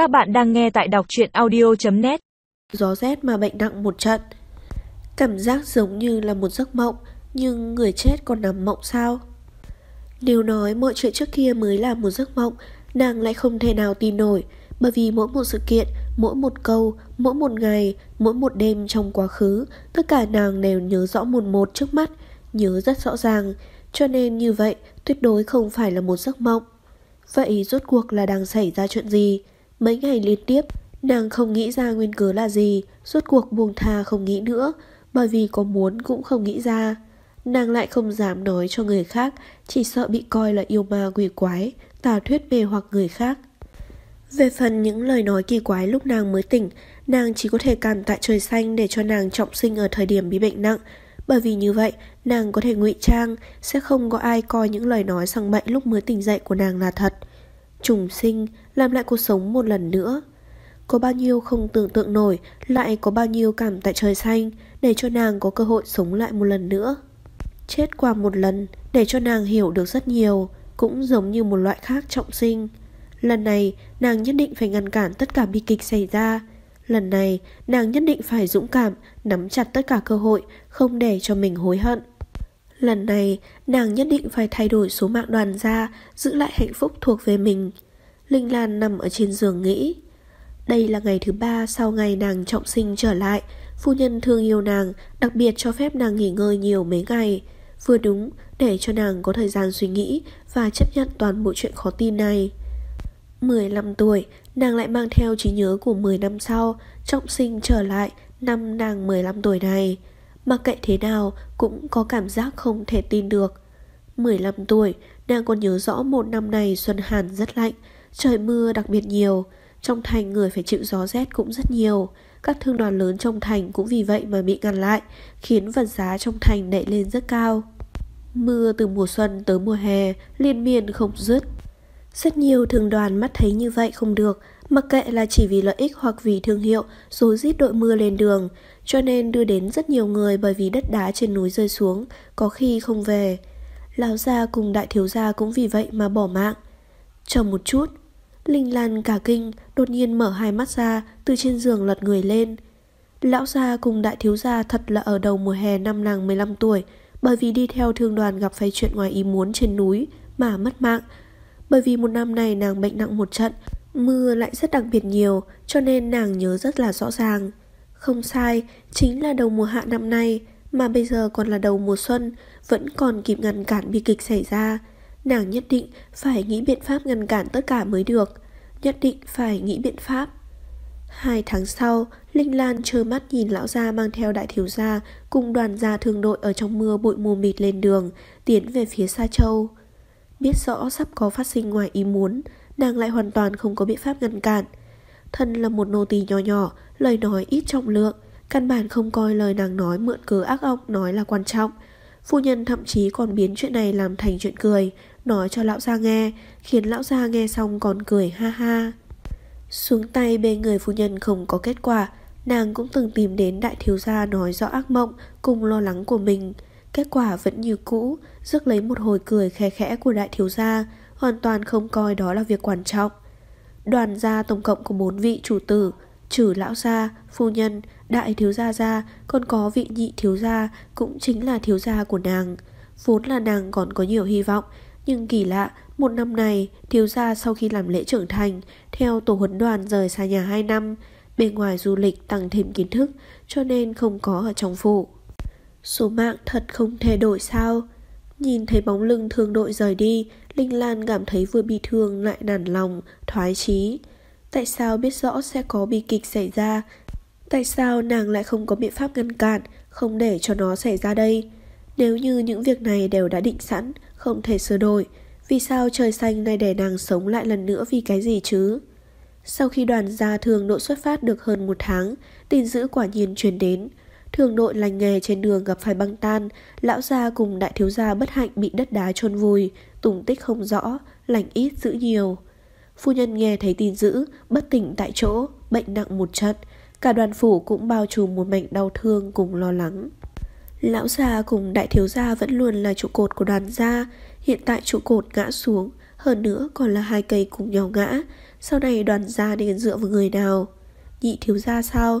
Các bạn đang nghe tại đọc truyện audio.net Gió rét mà bệnh nặng một trận. Cảm giác giống như là một giấc mộng, Nhưng người chết còn nằm mộng sao? Nếu nói mọi chuyện trước kia mới là một giấc mộng, Nàng lại không thể nào tin nổi, Bởi vì mỗi một sự kiện, Mỗi một câu, Mỗi một ngày, Mỗi một đêm trong quá khứ, Tất cả nàng đều nhớ rõ một một trước mắt, Nhớ rất rõ ràng. Cho nên như vậy, tuyệt đối không phải là một giấc mộng. Vậy rốt cuộc là đang xảy ra chuyện gì? Mấy ngày liên tiếp Nàng không nghĩ ra nguyên cớ là gì suốt cuộc buông tha không nghĩ nữa Bởi vì có muốn cũng không nghĩ ra. Nàng lại không dám nói cho người khác Chỉ sợ bị coi là yêu ma quỷ quái Tà thuyết mê hoặc người khác. Về phần những lời nói kỳ quái lúc nàng mới tỉnh Nàng chỉ có thể cảm tại trời xanh Để cho nàng trọng sinh ở thời điểm bị bệnh nặng. Bởi vì như vậy, nàng có thể ngụy trang, sẽ không có ai coi những lời nói sằng bệnh lúc mới tỉnh dậy của nàng là thật. Trùng sinh, làm lại cuộc sống một lần nữa. Có bao nhiêu không tưởng tượng nổi, lại có bao nhiêu cảm tại trời xanh, để cho nàng có cơ hội sống lại một lần nữa. Chết qua một lần, để cho nàng hiểu được rất nhiều, cũng giống như một loại khác trọng sinh. Lần này, nàng nhất định phải ngăn cản tất cả bi kịch xảy ra, Lần này, nàng nhất định phải dũng cảm, nắm chặt tất cả cơ hội, không để cho mình hối hận. Lần này, nàng nhất định phải thay đổi số mạng đoàn ra, giữ lại hạnh phúc thuộc về mình. Linh Lan nằm ở trên giường nghĩ. Đây là ngày thứ ba sau ngày nàng trọng sinh trở lại. Phu nhân thương yêu nàng, đặc biệt cho phép nàng nghỉ ngơi nhiều mấy ngày. Vừa đúng, để cho nàng có thời gian suy nghĩ và chấp nhận toàn bộ chuyện khó tin này. 15 tuổi, nàng lại mang theo trí nhớ của 10 năm sau, trọng sinh trở lại năm nàng 15 tuổi này. Mặc kệ thế nào cũng có cảm giác không thể tin được. 15 tuổi, nàng còn nhớ rõ một năm này xuân hàn rất lạnh, trời mưa đặc biệt nhiều, trong thành người phải chịu gió rét cũng rất nhiều. Các thương đoàn lớn trong thành cũng vì vậy mà bị ngăn lại, khiến vật giá trong thành đẩy lên rất cao. Mưa từ mùa xuân tới mùa hè liên miên không dứt. Rất nhiều thường đoàn mắt thấy như vậy không được, mặc kệ là chỉ vì lợi ích hoặc vì thương hiệu, rồi giết đội mưa lên đường, cho nên đưa đến rất nhiều người bởi vì đất đá trên núi rơi xuống, có khi không về. Lão gia cùng đại thiếu gia cũng vì vậy mà bỏ mạng. Chờ một chút, Linh Lan cả kinh, đột nhiên mở hai mắt ra, từ trên giường lật người lên. Lão gia cùng đại thiếu gia thật là ở đầu mùa hè năm nàng 15 tuổi, bởi vì đi theo thương đoàn gặp phải chuyện ngoài ý muốn trên núi mà mất mạng, bởi vì một năm này nàng bệnh nặng một trận, mưa lại rất đặc biệt nhiều, cho nên nàng nhớ rất là rõ ràng. Không sai, chính là đầu mùa hạ năm nay, mà bây giờ còn là đầu mùa xuân, vẫn còn kịp ngăn cản bi kịch xảy ra. Nàng nhất định phải nghĩ biện pháp ngăn cản tất cả mới được, nhất định phải nghĩ biện pháp. Hai tháng sau, Linh Lan trơ mắt nhìn lão gia mang theo đại thiếu gia cùng đoàn gia thương đội ở trong mưa bụi mù mịt lên đường, tiến về phía Sa Châu. Biết rõ sắp có phát sinh ngoài ý muốn, Nàng lại hoàn toàn không có biện pháp ngăn cản. Thân là một nô tỳ nhỏ nhỏ, Lời nói ít trọng lượng, Căn bản không coi lời nàng nói mượn cớ ác ọc nói là quan trọng. Phu nhân thậm chí còn biến chuyện này làm thành chuyện cười, Nói cho lão gia nghe, Khiến lão gia nghe xong còn cười ha ha. Xuống tay bên người phu nhân không có kết quả, Nàng cũng từng tìm đến đại thiếu gia nói rõ ác mộng Cùng lo lắng của mình. Kết quả vẫn như cũ, rước lấy một hồi cười khẽ khẽ của đại thiếu gia, hoàn toàn không coi đó là việc quan trọng. Đoàn gia tổng cộng có bốn vị chủ tử, trừ lão gia, phu nhân, đại thiếu gia gia, còn có vị nhị thiếu gia, cũng chính là thiếu gia của nàng. Vốn là nàng còn có nhiều hy vọng, nhưng kỳ lạ, một năm này, thiếu gia sau khi làm lễ trưởng thành, theo tổ huấn đoàn rời xa nhà hai năm, bên ngoài du lịch tăng thêm kiến thức, cho nên không có ở trong phủ. Số mạng thật không thể đổi sao. Nhìn thấy bóng lưng thương đội rời đi Linh Lan cảm thấy vừa bị thương lại nản lòng, thoái chí. Tại sao biết rõ sẽ có bi kịch xảy ra? Tại sao nàng lại không có biện pháp ngăn cản Không để cho nó xảy ra đây? Nếu như những việc này đều đã định sẵn Không thể sửa đổi Vì sao trời xanh này để nàng sống lại lần nữa vì cái gì chứ? Sau khi đoàn gia thường đội xuất phát được hơn một tháng Tin dữ quả nhiên truyền đến. Thường nội lành nghề trên đường gặp phải băng tan, lão gia cùng đại thiếu gia bất hạnh bị đất đá chôn vùi, tùng tích không rõ, lành ít giữ nhiều. Phu nhân nghe thấy tin dữ, bất tỉnh tại chỗ, bệnh nặng một trận, cả đoàn phủ cũng bao trùm một mảnh đau thương cùng lo lắng. Lão già cùng đại thiếu gia vẫn luôn là trụ cột của đoàn gia, hiện tại trụ cột ngã xuống, hơn nữa còn là hai cây cùng nhau ngã, Sau này đoàn gia nên dựa vào người nào Nhị thiếu gia sao